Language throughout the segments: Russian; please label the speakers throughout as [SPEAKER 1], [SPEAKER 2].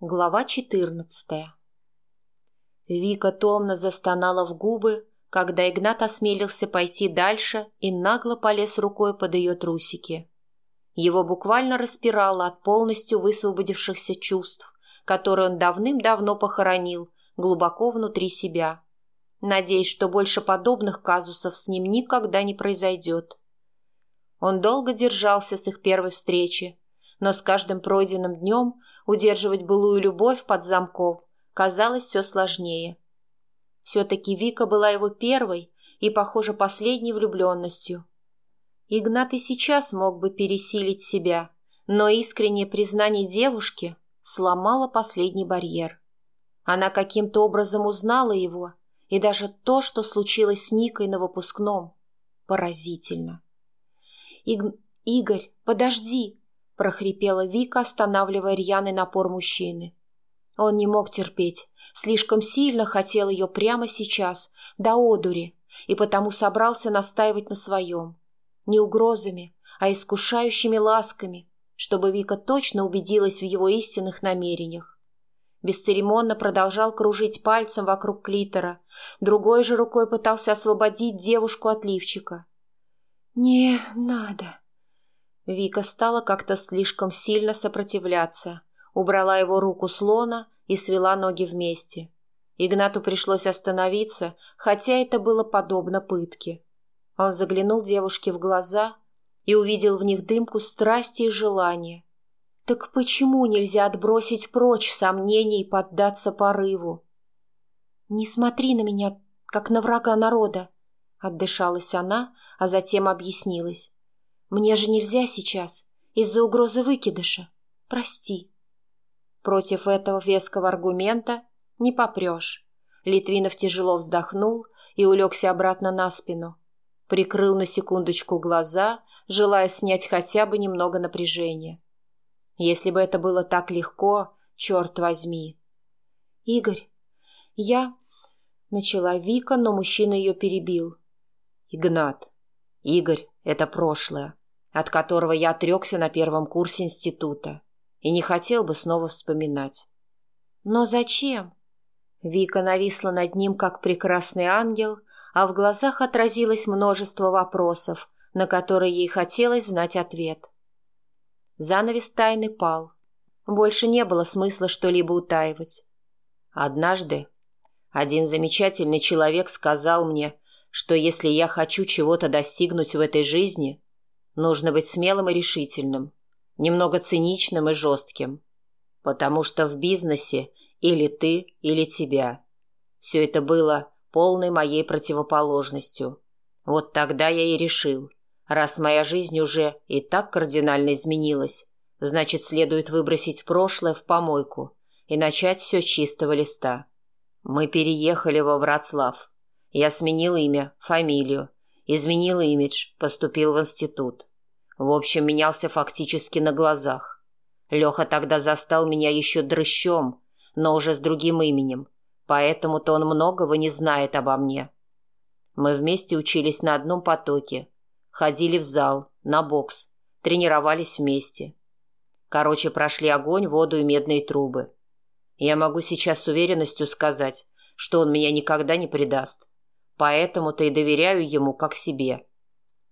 [SPEAKER 1] Глава четырнадцатая Вика томно застонала в губы, когда Игнат осмелился пойти дальше и нагло полез рукой под ее трусики. Его буквально распирало от полностью высвободившихся чувств, которые он давным-давно похоронил глубоко внутри себя, надеясь, что больше подобных казусов с ним никогда не произойдет. Он долго держался с их первой встречи, но с каждым пройденным днем удерживать былую любовь под замком казалось все сложнее. Все-таки Вика была его первой и, похоже, последней влюбленностью. Игнат и сейчас мог бы пересилить себя, но искреннее признание девушки сломало последний барьер. Она каким-то образом узнала его, и даже то, что случилось с Никой на выпускном, поразительно. Иг... «Игорь, подожди!» Прохрипела Вика, останавливая рьяный напор мужчины. Он не мог терпеть, слишком сильно хотел ее прямо сейчас, до одури, и потому собрался настаивать на своем. Не угрозами, а искушающими ласками, чтобы Вика точно убедилась в его истинных намерениях. Бесцеремонно продолжал кружить пальцем вокруг клитора, другой же рукой пытался освободить девушку от лифчика. «Не надо», Вика стала как-то слишком сильно сопротивляться, убрала его руку с лона и свела ноги вместе. Игнату пришлось остановиться, хотя это было подобно пытке. Он заглянул девушке в глаза и увидел в них дымку страсти и желания. Так почему нельзя отбросить прочь сомнения и поддаться порыву? «Не смотри на меня, как на врага народа», — отдышалась она, а затем объяснилась. Мне же нельзя сейчас, из-за угрозы выкидыша. Прости. Против этого веского аргумента не попрешь. Литвинов тяжело вздохнул и улегся обратно на спину. Прикрыл на секундочку глаза, желая снять хотя бы немного напряжения. Если бы это было так легко, черт возьми. «Игорь, я...» — начала Вика, но мужчина ее перебил. «Игнат, Игорь — это прошлое от которого я отрекся на первом курсе института и не хотел бы снова вспоминать. Но зачем? Вика нависла над ним, как прекрасный ангел, а в глазах отразилось множество вопросов, на которые ей хотелось знать ответ. Занавес тайны пал. Больше не было смысла что-либо утаивать. Однажды один замечательный человек сказал мне, что если я хочу чего-то достигнуть в этой жизни, Нужно быть смелым и решительным, немного циничным и жестким. Потому что в бизнесе или ты, или тебя. Все это было полной моей противоположностью. Вот тогда я и решил, раз моя жизнь уже и так кардинально изменилась, значит, следует выбросить прошлое в помойку и начать все с чистого листа. Мы переехали во Врацлав. Я сменил имя, фамилию, изменил имидж, поступил в институт. В общем, менялся фактически на глазах. Леха тогда застал меня еще дрыщом, но уже с другим именем, поэтому-то он многого не знает обо мне. Мы вместе учились на одном потоке, ходили в зал, на бокс, тренировались вместе. Короче, прошли огонь, воду и медные трубы. Я могу сейчас с уверенностью сказать, что он меня никогда не предаст. Поэтому-то и доверяю ему как себе.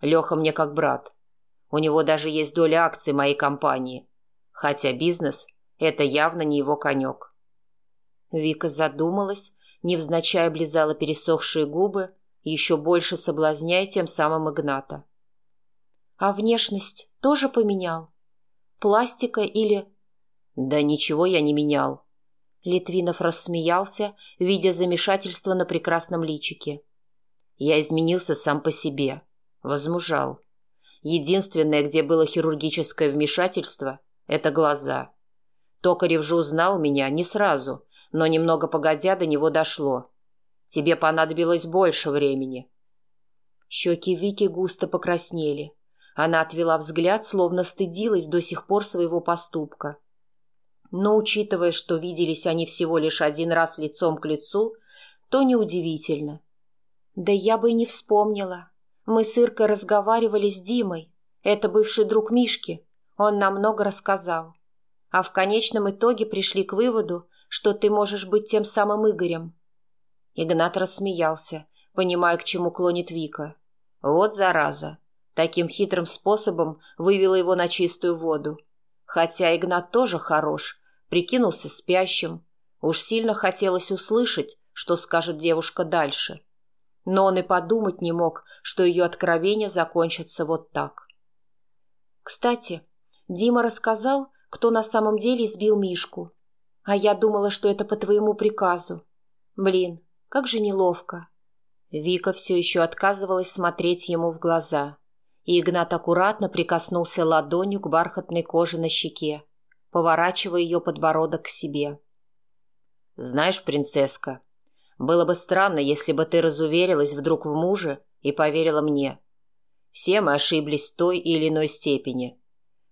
[SPEAKER 1] Леха мне как брат. У него даже есть доля акций моей компании. Хотя бизнес – это явно не его конек. Вика задумалась, невзначай облизала пересохшие губы, еще больше соблазняя тем самым Игната. «А внешность тоже поменял? Пластика или...» «Да ничего я не менял». Литвинов рассмеялся, видя замешательство на прекрасном личике. «Я изменился сам по себе. Возмужал. Единственное, где было хирургическое вмешательство, это глаза. Токарев же узнал меня не сразу, но немного погодя до него дошло. Тебе понадобилось больше времени. Щеки Вики густо покраснели. Она отвела взгляд, словно стыдилась до сих пор своего поступка. Но, учитывая, что виделись они всего лишь один раз лицом к лицу, то неудивительно. Да я бы и не вспомнила. Мы с Иркой разговаривали с Димой. Это бывший друг Мишки. Он нам много рассказал. а в конечном итоге пришли к выводу, что ты можешь быть тем самым Игорем. Игнат рассмеялся, понимая, к чему клонит Вика. Вот зараза. Таким хитрым способом вывела его на чистую воду. Хотя Игнат тоже хорош, прикинулся спящим. Уж сильно хотелось услышать, что скажет девушка дальше. Но он и подумать не мог, что ее откровения закончатся вот так. Кстати, Дима рассказал, кто на самом деле избил Мишку. А я думала, что это по твоему приказу. Блин, как же неловко. Вика все еще отказывалась смотреть ему в глаза. И Игнат аккуратно прикоснулся ладонью к бархатной коже на щеке, поворачивая ее подбородок к себе. «Знаешь, принцесска, было бы странно, если бы ты разуверилась вдруг в муже и поверила мне. Все мы ошиблись в той или иной степени.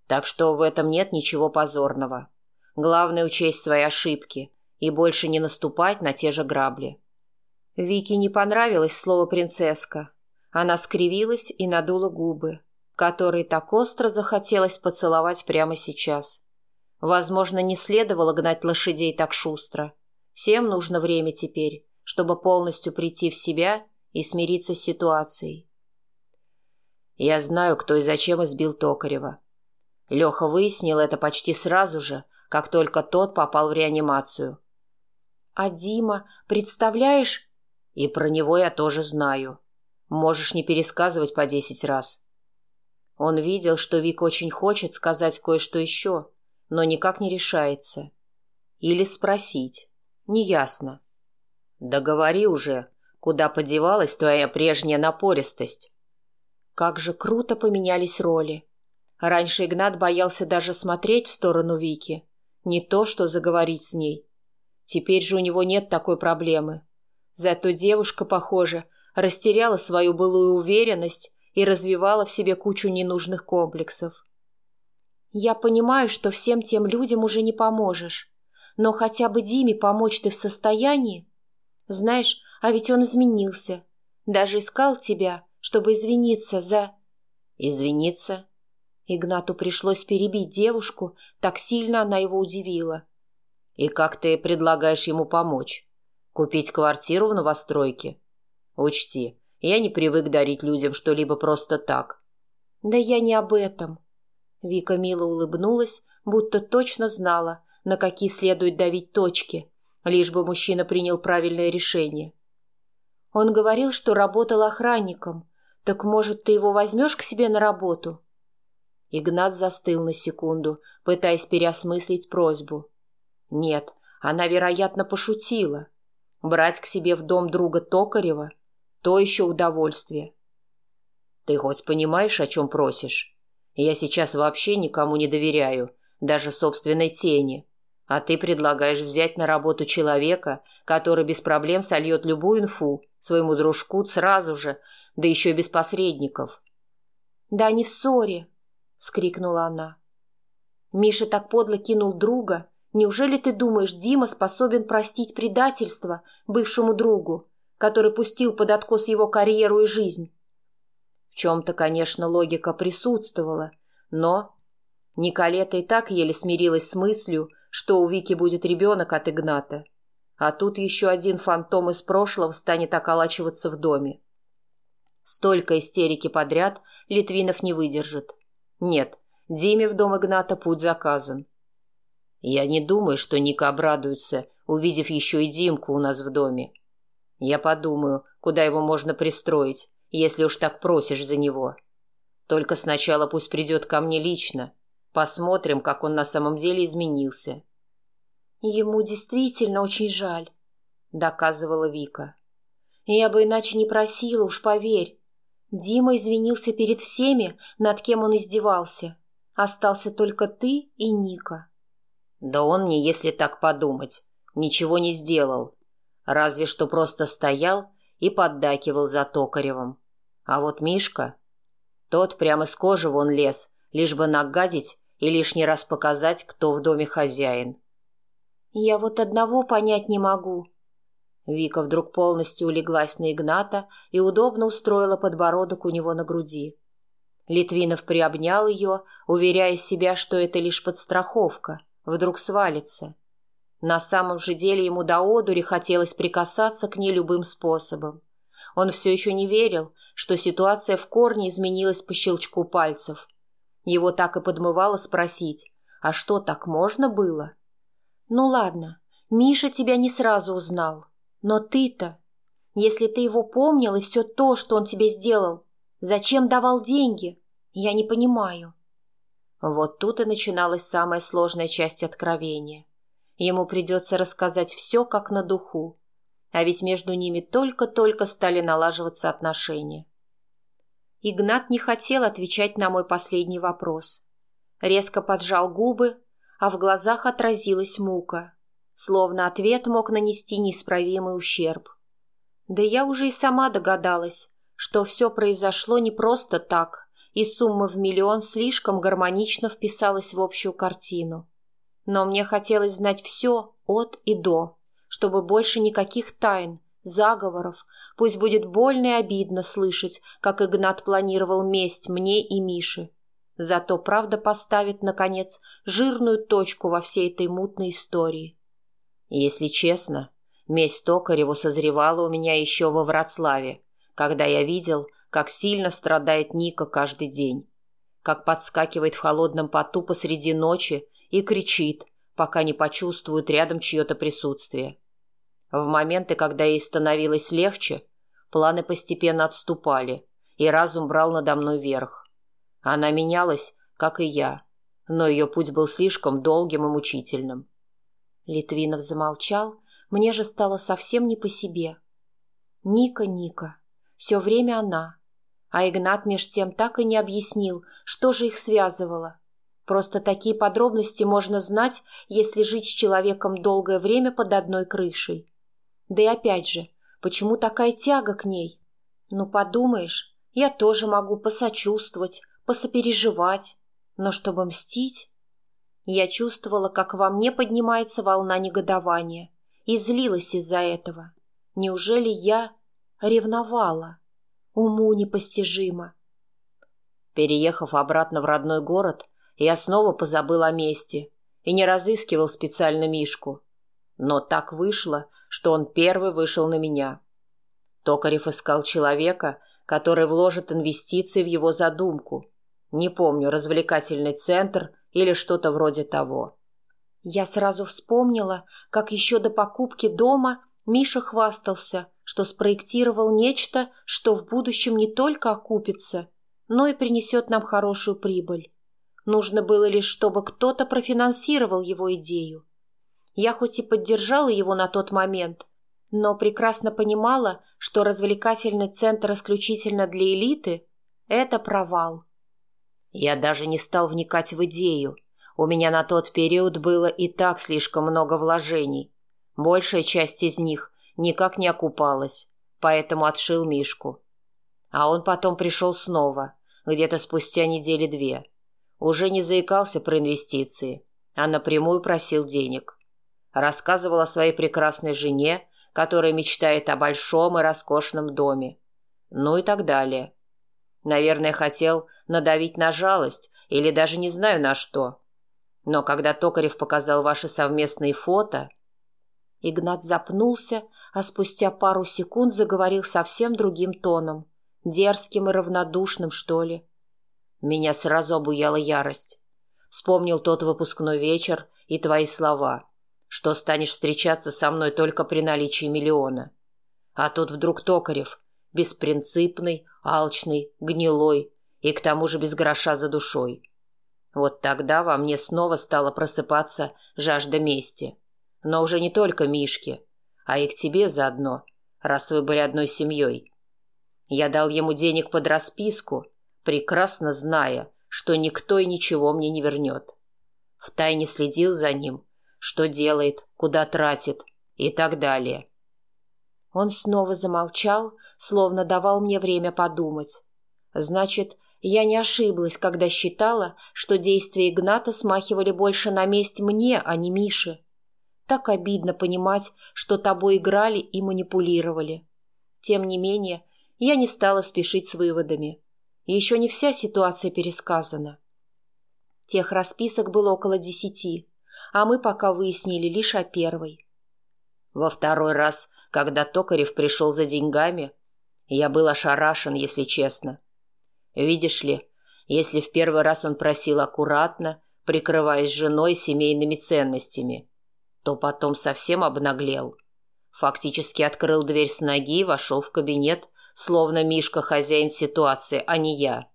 [SPEAKER 1] Так что в этом нет ничего позорного. Главное учесть свои ошибки и больше не наступать на те же грабли. Вике не понравилось слово «принцесска». Она скривилась и надула губы, которые так остро захотелось поцеловать прямо сейчас. Возможно, не следовало гнать лошадей так шустро. Всем нужно время теперь, чтобы полностью прийти в себя и смириться с ситуацией. Я знаю, кто и зачем избил Токарева. Леха выяснил это почти сразу же, как только тот попал в реанимацию. «А Дима, представляешь...» «И про него я тоже знаю. Можешь не пересказывать по десять раз». Он видел, что Вик очень хочет сказать кое-что еще, но никак не решается. Или спросить. Неясно. «Да говори уже, куда подевалась твоя прежняя напористость?» Как же круто поменялись роли. Раньше Игнат боялся даже смотреть в сторону Вики. Не то, что заговорить с ней. Теперь же у него нет такой проблемы. Зато девушка, похоже, растеряла свою былую уверенность и развивала в себе кучу ненужных комплексов. «Я понимаю, что всем тем людям уже не поможешь, но хотя бы Диме помочь ты в состоянии? Знаешь, а ведь он изменился. Даже искал тебя, чтобы извиниться за...» «Извиниться?» Игнату пришлось перебить девушку, так сильно она его удивила. «И как ты предлагаешь ему помочь? Купить квартиру в новостройке? Учти, я не привык дарить людям что-либо просто так». «Да я не об этом». Вика мило улыбнулась, будто точно знала, на какие следует давить точки, лишь бы мужчина принял правильное решение. Он говорил, что работал охранником. Так, может, ты его возьмешь к себе на работу?» Игнат застыл на секунду, пытаясь переосмыслить просьбу. Нет, она, вероятно, пошутила. Брать к себе в дом друга Токарева — то еще удовольствие. Ты хоть понимаешь, о чем просишь? Я сейчас вообще никому не доверяю, даже собственной тени. А ты предлагаешь взять на работу человека, который без проблем сольет любую инфу своему дружку сразу же, да еще без посредников. Да не в ссоре, вскрикнула она. Миша так подло кинул друга. Неужели ты думаешь, Дима способен простить предательство бывшему другу, который пустил под откос его карьеру и жизнь? В чем-то, конечно, логика присутствовала, но... Николета и так еле смирилась с мыслью, что у Вики будет ребенок от Игната. А тут еще один фантом из прошлого станет околачиваться в доме. Столько истерики подряд Литвинов не выдержит. Нет, Диме в дом Игната путь заказан. Я не думаю, что Ника обрадуется, увидев еще и Димку у нас в доме. Я подумаю, куда его можно пристроить, если уж так просишь за него. Только сначала пусть придет ко мне лично. Посмотрим, как он на самом деле изменился. Ему действительно очень жаль, доказывала Вика. Я бы иначе не просила, уж поверь. Дима извинился перед всеми, над кем он издевался. Остался только ты и Ника. Да он мне, если так подумать, ничего не сделал. Разве что просто стоял и поддакивал за Токаревым. А вот Мишка... Тот прямо с кожи вон лез, лишь бы нагадить и лишний раз показать, кто в доме хозяин. «Я вот одного понять не могу», Вика вдруг полностью улеглась на Игната и удобно устроила подбородок у него на груди. Литвинов приобнял ее, уверяя себя, что это лишь подстраховка, вдруг свалится. На самом же деле ему до одури хотелось прикасаться к ней любым способом. Он все еще не верил, что ситуация в корне изменилась по щелчку пальцев. Его так и подмывало спросить, а что, так можно было? Ну ладно, Миша тебя не сразу узнал. Но ты-то, если ты его помнил и все то, что он тебе сделал, зачем давал деньги? Я не понимаю. Вот тут и начиналась самая сложная часть откровения. Ему придется рассказать все как на духу, а ведь между ними только-только стали налаживаться отношения. Игнат не хотел отвечать на мой последний вопрос. Резко поджал губы, а в глазах отразилась мука, словно ответ мог нанести неисправимый ущерб. Да я уже и сама догадалась, что все произошло не просто так, и сумма в миллион слишком гармонично вписалась в общую картину. Но мне хотелось знать все от и до чтобы больше никаких тайн, заговоров, пусть будет больно и обидно слышать, как Игнат планировал месть мне и Мише. Зато правда поставит, наконец, жирную точку во всей этой мутной истории. Если честно, месть Токареву созревала у меня еще во Вроцлаве, когда я видел, как сильно страдает Ника каждый день, как подскакивает в холодном поту посреди ночи и кричит, пока не почувствует рядом чье-то присутствие. В моменты, когда ей становилось легче, планы постепенно отступали, и разум брал надо мной верх. Она менялась, как и я, но ее путь был слишком долгим и мучительным. Литвинов замолчал, мне же стало совсем не по себе. Ника, Ника, все время она. А Игнат меж тем так и не объяснил, что же их связывало. Просто такие подробности можно знать, если жить с человеком долгое время под одной крышей. Да и опять же, почему такая тяга к ней? Ну, подумаешь, я тоже могу посочувствовать, посопереживать, но чтобы мстить... Я чувствовала, как во мне поднимается волна негодования, и злилась из-за этого. Неужели я ревновала? Уму непостижимо. Переехав обратно в родной город, я снова позабыл о месте и не разыскивал специально Мишку. Но так вышло, что он первый вышел на меня. Токарев искал человека, который вложит инвестиции в его задумку. Не помню, развлекательный центр или что-то вроде того. Я сразу вспомнила, как еще до покупки дома Миша хвастался, что спроектировал нечто, что в будущем не только окупится, но и принесет нам хорошую прибыль. Нужно было лишь, чтобы кто-то профинансировал его идею. Я хоть и поддержала его на тот момент, но прекрасно понимала, что развлекательный центр исключительно для элиты – это провал. Я даже не стал вникать в идею. У меня на тот период было и так слишком много вложений. Большая часть из них никак не окупалась, поэтому отшил Мишку. А он потом пришел снова, где-то спустя недели две. Уже не заикался про инвестиции, а напрямую просил денег рассказывал о своей прекрасной жене, которая мечтает о большом и роскошном доме. Ну и так далее. Наверное, хотел надавить на жалость или даже не знаю на что. Но когда Токарев показал ваши совместные фото... Игнат запнулся, а спустя пару секунд заговорил совсем другим тоном. Дерзким и равнодушным, что ли. Меня сразу обуяла ярость. Вспомнил тот выпускной вечер и твои слова что станешь встречаться со мной только при наличии миллиона. А тут вдруг Токарев, беспринципный, алчный, гнилой и к тому же без гроша за душой. Вот тогда во мне снова стала просыпаться жажда мести. Но уже не только Мишке, а и к тебе заодно, раз вы были одной семьей. Я дал ему денег под расписку, прекрасно зная, что никто и ничего мне не вернет. Втайне следил за ним что делает, куда тратит и так далее. Он снова замолчал, словно давал мне время подумать. Значит, я не ошиблась, когда считала, что действия Игната смахивали больше на месть мне, а не Мише. Так обидно понимать, что тобой играли и манипулировали. Тем не менее, я не стала спешить с выводами. Еще не вся ситуация пересказана. Тех расписок было около десяти – а мы пока выяснили лишь о первой.
[SPEAKER 2] Во второй раз, когда Токарев пришел за деньгами, я был ошарашен, если честно. Видишь ли, если в первый раз он просил аккуратно, прикрываясь женой семейными ценностями, то потом совсем обнаглел. Фактически открыл дверь с ноги и вошел в кабинет, словно Мишка хозяин ситуации, а не я.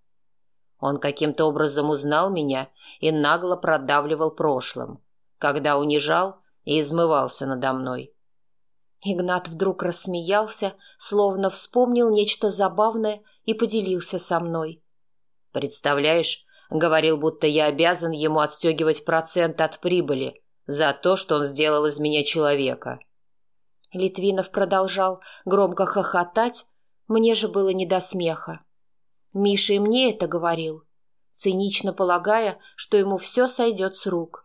[SPEAKER 2] Он каким-то образом узнал меня и нагло продавливал прошлым, когда унижал и измывался надо мной.
[SPEAKER 1] Игнат вдруг рассмеялся, словно вспомнил нечто забавное и поделился со мной.
[SPEAKER 2] «Представляешь, — говорил, будто я обязан ему отстегивать процент от прибыли за то, что он сделал из меня человека».
[SPEAKER 1] Литвинов продолжал громко хохотать, мне же было не до смеха. Миша и мне это говорил, цинично полагая, что ему все сойдет с рук.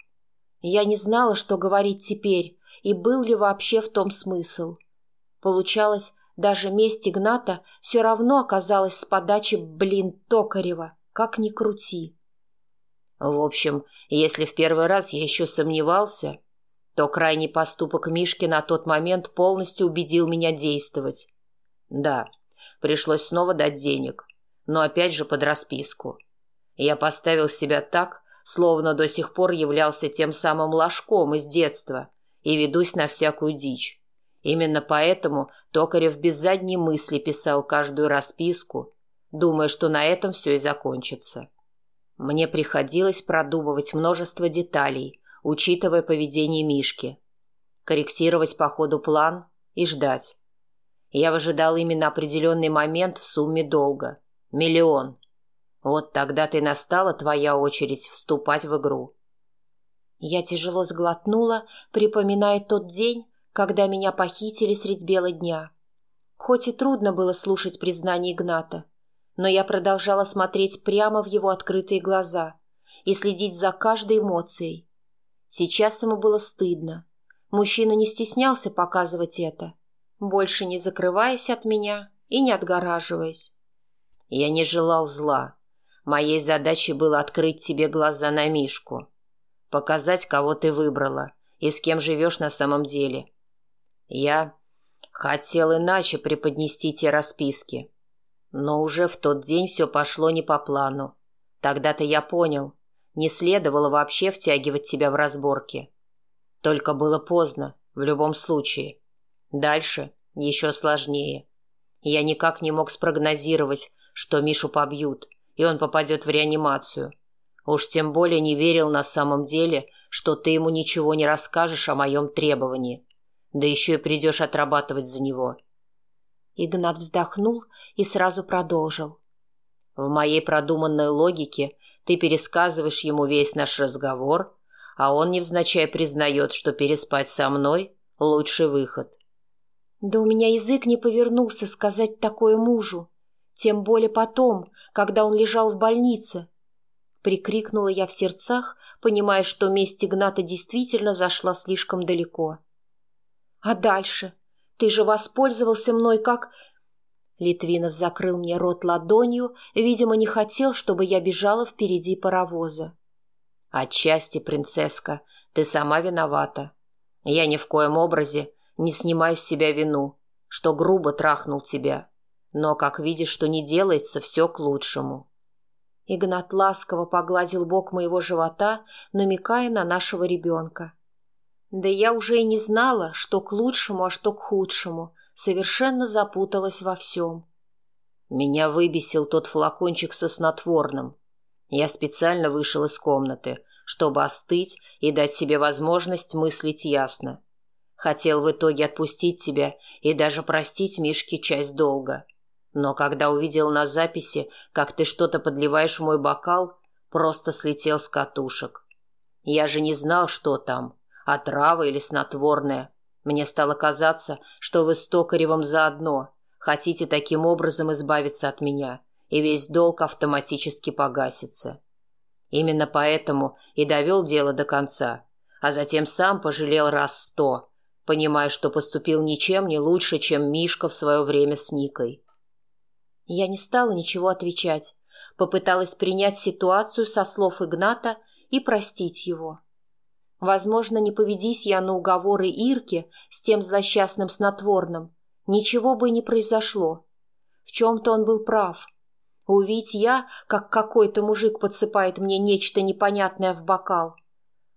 [SPEAKER 1] Я не знала, что говорить теперь, и был ли вообще в том смысл. Получалось, даже месть Игната все равно оказалась с подачи, блин, Токарева, как ни крути.
[SPEAKER 2] В общем, если в первый раз я еще сомневался, то крайний поступок Мишки на тот момент полностью убедил меня действовать. Да, пришлось снова дать денег, но опять же под расписку. Я поставил себя так, словно до сих пор являлся тем самым ложком из детства, и ведусь на всякую дичь. Именно поэтому Токарев без задней мысли писал каждую расписку, думая, что на этом все и закончится. Мне приходилось продумывать множество деталей, учитывая поведение Мишки, корректировать по ходу план и ждать. Я выжидал именно определенный момент в сумме долга. Миллион. Вот тогда-то и настала твоя очередь вступать в игру.
[SPEAKER 1] Я тяжело сглотнула, припоминая тот день, когда меня похитили средь бела дня. Хоть и трудно было слушать признание Игната, но я продолжала смотреть прямо в его открытые глаза и следить за каждой эмоцией. Сейчас ему было стыдно. Мужчина не стеснялся показывать это, больше не закрываясь от меня и не отгораживаясь.
[SPEAKER 2] Я не желал зла. Моей задачей было открыть тебе глаза на Мишку показать, кого ты выбрала и с кем живешь на самом деле. Я хотел иначе преподнести те расписки, но уже в тот день все пошло не по плану. Тогда-то я понял, не следовало вообще втягивать тебя в разборки. Только было поздно, в любом случае. Дальше еще сложнее. Я никак не мог спрогнозировать, что Мишу побьют, и он попадет в реанимацию – Уж тем более не верил на самом деле, что ты ему ничего не расскажешь о моем требовании. Да еще и придешь отрабатывать за него.
[SPEAKER 1] Игнат вздохнул и сразу продолжил.
[SPEAKER 2] В моей продуманной логике ты пересказываешь ему весь наш разговор, а он невзначай признает, что переспать со мной – лучший выход.
[SPEAKER 1] Да у меня язык не повернулся сказать такое мужу, тем более потом, когда он лежал в больнице – Прикрикнула я в сердцах, понимая, что месть Игната действительно зашла слишком далеко. «А дальше? Ты же воспользовался мной как...» Литвинов закрыл мне рот ладонью, видимо, не хотел, чтобы я бежала впереди паровоза.
[SPEAKER 2] «Отчасти, принцесска, ты сама виновата. Я ни в коем образе не снимаю с себя вину, что грубо трахнул тебя. Но, как видишь, что не делается, все к лучшему».
[SPEAKER 1] Игнат ласково погладил бок моего живота, намекая на нашего ребенка. Да я уже и не знала, что к лучшему, а что к худшему, совершенно запуталась во всем.
[SPEAKER 2] Меня выбесил тот флакончик со снотворным. Я специально вышел из комнаты, чтобы остыть и дать себе возможность мыслить ясно. Хотел в итоге отпустить тебя и даже простить Мишке часть долга. Но когда увидел на записи, как ты что-то подливаешь в мой бокал, просто слетел с катушек. Я же не знал, что там, отрава или снотворное. Мне стало казаться, что вы с Токаревым заодно, хотите таким образом избавиться от меня, и весь долг автоматически погасится. Именно поэтому и довел дело до конца, а затем сам пожалел раз сто, понимая, что поступил ничем не лучше, чем Мишка в свое время с Никой.
[SPEAKER 1] Я не стала ничего отвечать, попыталась принять ситуацию со слов Игната и простить его. Возможно, не поведись я на уговоры Ирки с тем злосчастным снотворным, ничего бы не произошло. В чем-то он был прав. Увидеть я, как какой-то мужик подсыпает мне нечто непонятное в бокал,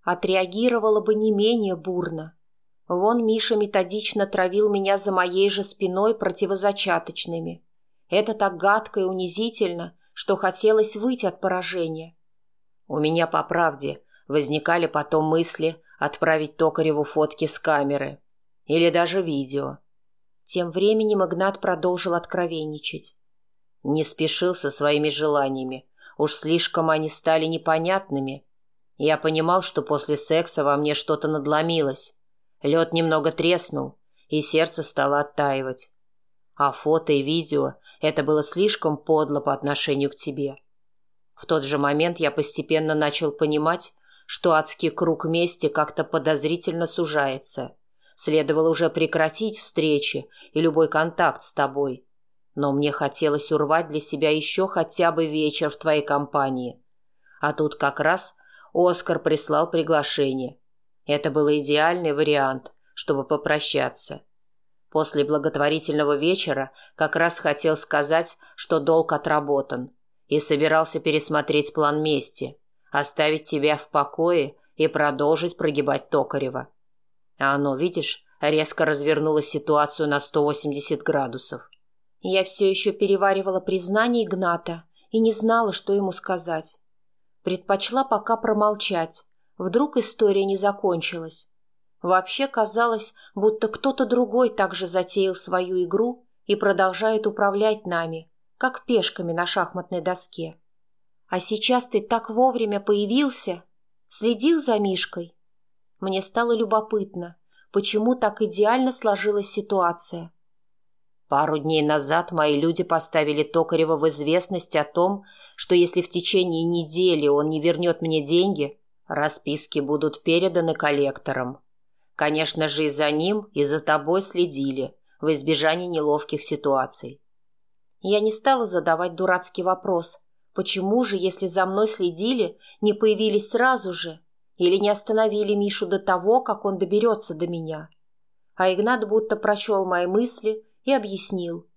[SPEAKER 1] отреагировала бы не менее бурно. Вон Миша методично травил меня за моей же спиной противозачаточными. Это так гадко и унизительно, что хотелось выйти от поражения.
[SPEAKER 2] У меня, по правде, возникали потом мысли отправить Токареву фотки с камеры. Или даже видео.
[SPEAKER 1] Тем временем Игнат продолжил откровенничать.
[SPEAKER 2] Не спешил со своими желаниями. Уж слишком они стали непонятными. Я понимал, что после секса во мне что-то надломилось. Лед немного треснул, и сердце стало оттаивать. А фото и видео — это было слишком подло по отношению к тебе. В тот же момент я постепенно начал понимать, что адский круг мести как-то подозрительно сужается. Следовало уже прекратить встречи и любой контакт с тобой. Но мне хотелось урвать для себя еще хотя бы вечер в твоей компании. А тут как раз Оскар прислал приглашение. Это был идеальный вариант, чтобы попрощаться. После благотворительного вечера как раз хотел сказать, что долг отработан, и собирался пересмотреть план мести, оставить тебя в покое и продолжить прогибать Токарева. А оно, видишь, резко развернуло ситуацию на 180 градусов.
[SPEAKER 1] Я все еще переваривала признание Игната и не знала, что ему сказать. Предпочла пока промолчать. Вдруг история не закончилась. Вообще казалось, будто кто-то другой также затеял свою игру и продолжает управлять нами, как пешками на шахматной доске. А сейчас ты так вовремя появился, следил за Мишкой. Мне стало любопытно, почему так идеально сложилась ситуация.
[SPEAKER 2] Пару дней назад мои люди поставили Токарева в известность о том, что если в течение недели он не вернет мне деньги, расписки будут переданы коллекторам. Конечно же, и за ним, и за тобой следили, в избежании неловких ситуаций.
[SPEAKER 1] Я не стала задавать дурацкий вопрос, почему же, если за мной следили, не появились сразу же или не остановили Мишу до того, как он доберется до меня. А Игнат будто прочел мои мысли и объяснил.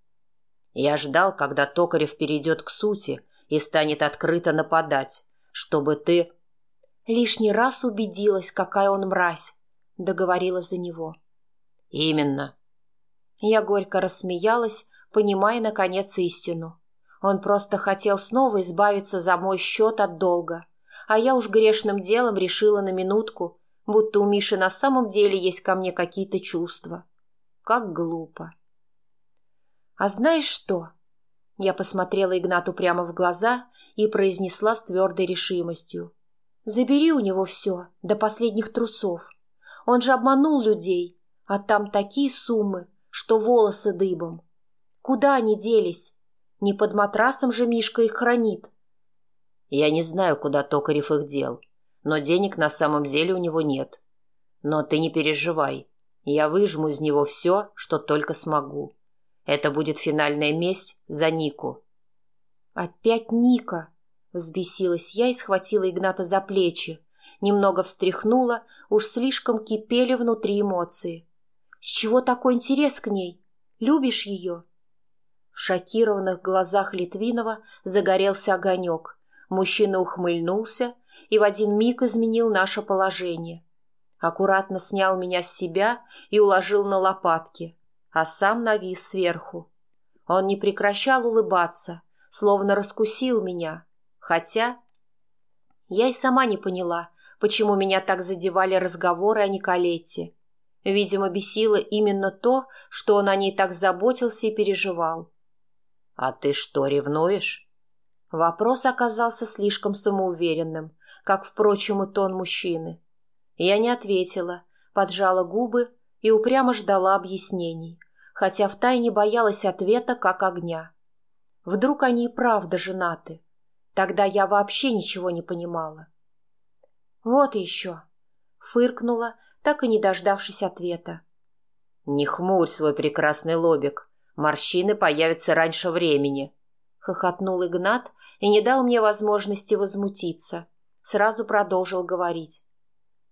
[SPEAKER 2] Я ждал, когда Токарев перейдет к сути и станет открыто нападать, чтобы ты...
[SPEAKER 1] Лишний раз убедилась, какая он мразь, договорила за него.
[SPEAKER 2] Именно.
[SPEAKER 1] Я горько рассмеялась, понимая, наконец, истину. Он просто хотел снова избавиться за мой счет от долга, а я уж грешным делом решила на минутку, будто у Миши на самом деле есть ко мне какие-то чувства. Как глупо. «А знаешь что?» Я посмотрела Игнату прямо в глаза и произнесла с твердой решимостью. «Забери у него все, до последних трусов. Он же обманул людей, а там такие суммы, что волосы дыбом. Куда они делись? Не под матрасом же Мишка их хранит».
[SPEAKER 2] «Я не знаю, куда Токарев их дел, но денег на самом деле у него нет. Но ты не переживай, я выжму из него все, что только смогу». Это будет финальная месть за Нику.
[SPEAKER 1] «Опять Ника!» — взбесилась я и схватила Игната за плечи. Немного встряхнула, уж слишком кипели внутри эмоции. «С чего такой интерес к ней? Любишь ее?» В шокированных глазах Литвинова загорелся огонек. Мужчина ухмыльнулся и в один миг изменил наше положение. Аккуратно снял меня с себя и уложил на лопатки, а сам навис сверху. Он не прекращал улыбаться, словно раскусил меня, хотя... Я и сама не поняла, почему меня так задевали разговоры о Николете. Видимо, бесило именно то, что он о ней так заботился и переживал.
[SPEAKER 2] «А ты что, ревнуешь?»
[SPEAKER 1] Вопрос оказался слишком самоуверенным, как, впрочем, и тон мужчины. Я не ответила, поджала губы и упрямо ждала объяснений, хотя втайне боялась ответа, как огня. Вдруг они и правда женаты? Тогда я вообще ничего не понимала. «Вот еще!» — фыркнула, так и не дождавшись ответа.
[SPEAKER 2] «Не хмурь свой прекрасный лобик, морщины появятся раньше времени», — хохотнул Игнат и не дал мне возможности возмутиться. Сразу продолжил говорить.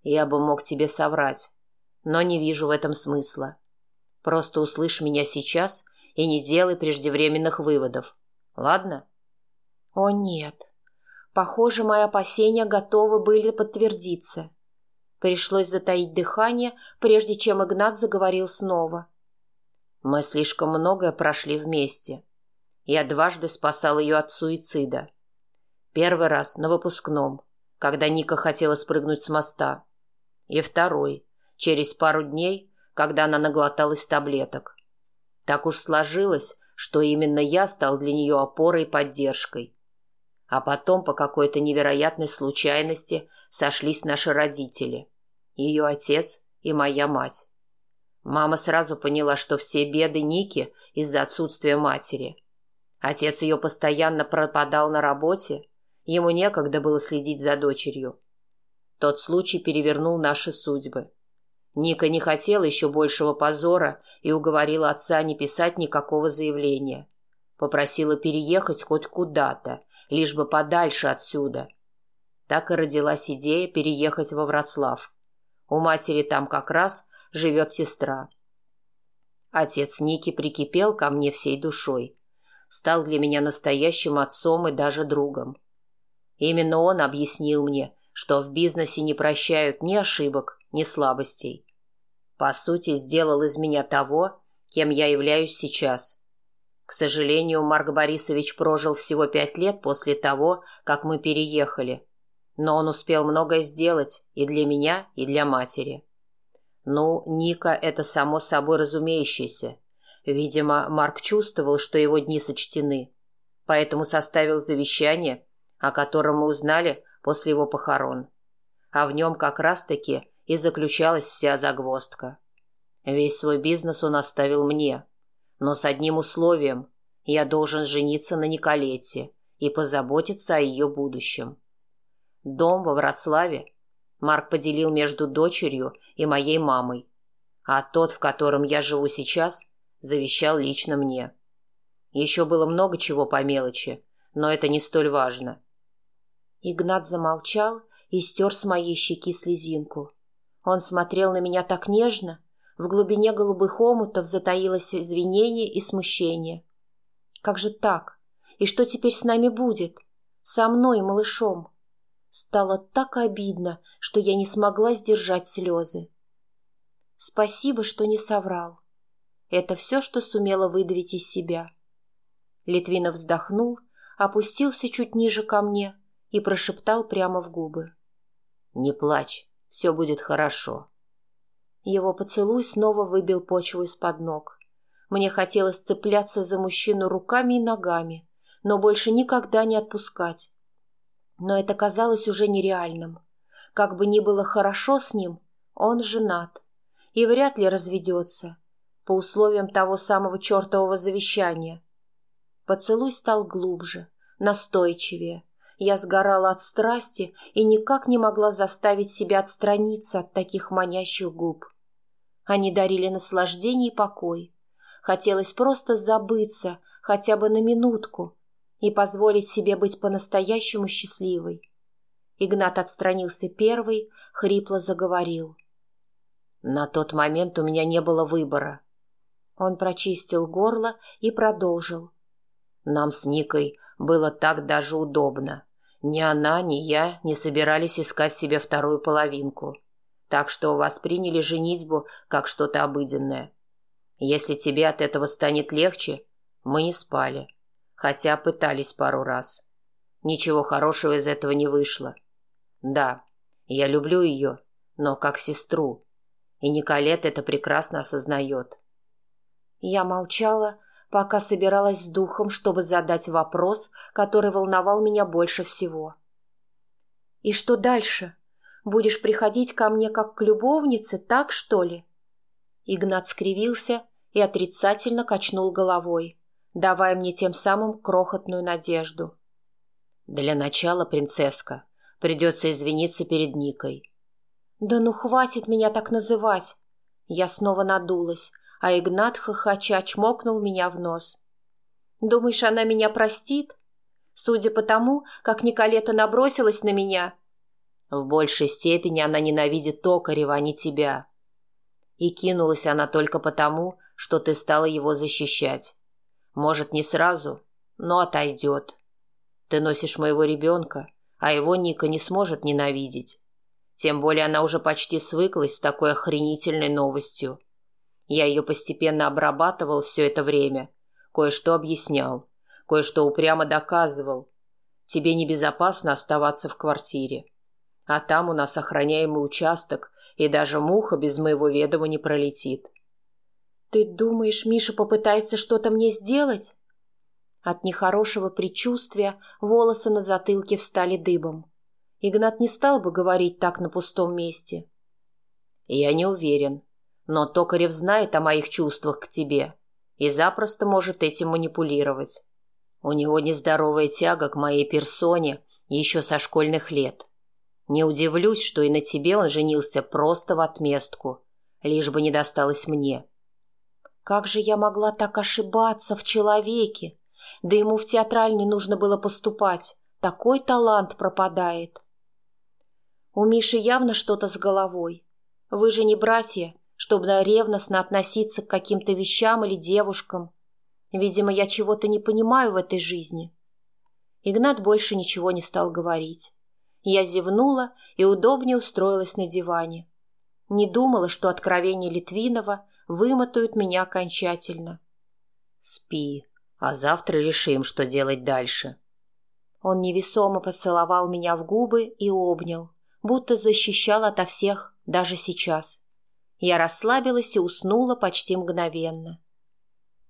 [SPEAKER 2] Я бы мог тебе соврать, но не вижу в этом смысла. Просто услышь меня сейчас и не делай преждевременных выводов. Ладно?
[SPEAKER 1] О нет. Похоже, мои опасения готовы были подтвердиться. Пришлось затаить дыхание, прежде чем Игнат заговорил снова.
[SPEAKER 2] Мы слишком многое прошли вместе. Я дважды спасал ее от суицида. Первый раз на выпускном, когда Ника хотела спрыгнуть с моста. И второй, через пару дней, когда она наглоталась таблеток. Так уж сложилось, что именно я стал для нее опорой и поддержкой. А потом по какой-то невероятной случайности сошлись наши родители. Ее отец и моя мать. Мама сразу поняла, что все беды Ники из-за отсутствия матери. Отец ее постоянно пропадал на работе, ему некогда было следить за дочерью. Тот случай перевернул наши судьбы. Ника не хотела еще большего позора и уговорила отца не писать никакого заявления. Попросила переехать хоть куда-то, лишь бы подальше отсюда. Так и родилась идея переехать во Вроцлав. У матери там как раз живет сестра. Отец Ники прикипел ко мне всей душой. Стал для меня настоящим отцом и даже другом. Именно он объяснил мне, что в бизнесе не прощают ни ошибок, ни слабостей. По сути, сделал из меня того, кем я являюсь сейчас – к сожалению, Марк Борисович прожил всего пять лет после того, как мы переехали. Но он успел многое сделать и для меня, и для матери. Ну, Ника – это само собой разумеющееся. Видимо, Марк чувствовал, что его дни сочтены. Поэтому составил завещание, о котором мы узнали после его похорон. А в нем как раз-таки и заключалась вся загвоздка. Весь свой бизнес он оставил мне – но с одним условием. Я должен жениться на Николете и позаботиться о ее будущем. Дом во Вроцлаве Марк поделил между дочерью и моей мамой, а тот, в котором я живу сейчас, завещал лично мне. Еще было много чего по мелочи, но это не столь важно.
[SPEAKER 1] Игнат замолчал и стер с моей щеки слезинку. Он смотрел на меня так нежно, в глубине голубых омутов затаилось извинение и смущение. Как же так? И что теперь с нами будет? Со мной, малышом? Стало так обидно, что я не смогла сдержать слезы. Спасибо, что не соврал. Это все, что сумела выдавить из себя. Литвинов вздохнул, опустился чуть ниже ко мне и прошептал прямо в губы.
[SPEAKER 2] «Не плачь, все будет хорошо».
[SPEAKER 1] Его поцелуй снова выбил почву из-под ног. Мне хотелось цепляться за мужчину руками и ногами, но больше никогда не отпускать. Но это казалось уже нереальным. Как бы ни было хорошо с ним, он женат и вряд ли разведется по условиям того самого чертового завещания. Поцелуй стал глубже, настойчивее. Я сгорала от страсти и никак не могла заставить себя отстраниться от таких манящих губ. Они дарили наслаждение и покой. Хотелось просто забыться хотя бы на минутку и позволить себе быть по-настоящему счастливой. Игнат отстранился первый, хрипло заговорил.
[SPEAKER 2] «На тот момент у меня не было выбора».
[SPEAKER 1] Он прочистил горло и продолжил.
[SPEAKER 2] «Нам с Никой было так даже удобно. Ни она, ни я не собирались искать себе вторую половинку так что восприняли женитьбу как что-то обыденное. Если тебе от этого станет легче, мы не спали, хотя пытались пару раз. Ничего хорошего из этого не вышло. Да, я люблю ее, но как сестру, и Николет это прекрасно осознает.
[SPEAKER 1] Я молчала, пока собиралась с духом, чтобы задать вопрос, который волновал меня больше всего. «И что дальше?» Будешь приходить ко мне как к любовнице, так что ли?» Игнат скривился и отрицательно качнул головой, давая мне тем самым крохотную надежду.
[SPEAKER 2] «Для начала, принцесска, придется извиниться перед Никой».
[SPEAKER 1] «Да ну хватит меня так называть!» Я снова надулась, а Игнат хохоча чмокнул меня в нос. «Думаешь, она меня простит? Судя по тому, как Николета набросилась на меня,
[SPEAKER 2] В большей степени она ненавидит Токарева, а не тебя. И кинулась она только потому, что ты стала его защищать. Может, не сразу, но отойдет. Ты носишь моего ребенка, а его Ника не сможет ненавидеть. Тем более она уже почти свыклась с такой охренительной новостью. Я ее постепенно обрабатывал все это время, кое-что объяснял, кое-что упрямо доказывал. Тебе небезопасно оставаться в квартире. А там у нас охраняемый участок, и даже муха без моего ведома не пролетит.
[SPEAKER 1] «Ты думаешь, Миша попытается что-то мне сделать?» От нехорошего предчувствия волосы на затылке встали дыбом. Игнат не стал бы говорить так на пустом месте.
[SPEAKER 2] «Я не уверен, но Токарев знает о моих чувствах к тебе и запросто может этим манипулировать. У него нездоровая тяга к моей персоне еще со школьных лет. Не удивлюсь, что и на тебе он женился просто в отместку, лишь бы не досталось мне».
[SPEAKER 1] «Как же я могла так ошибаться в человеке?» Да ему в театральный нужно было поступать. Такой талант пропадает. У Миши явно что-то с головой. Вы же не братья, чтобы ревностно относиться к каким-то вещам или девушкам. Видимо, я чего-то не понимаю в этой жизни. Игнат больше ничего не стал говорить. Я зевнула и удобнее устроилась на диване. Не думала, что откровения Литвинова вымотают меня окончательно.
[SPEAKER 2] «Спи», а завтра решим, что делать дальше.
[SPEAKER 1] Он невесомо поцеловал меня в губы и обнял, будто защищал ото всех даже сейчас. Я расслабилась и уснула почти мгновенно.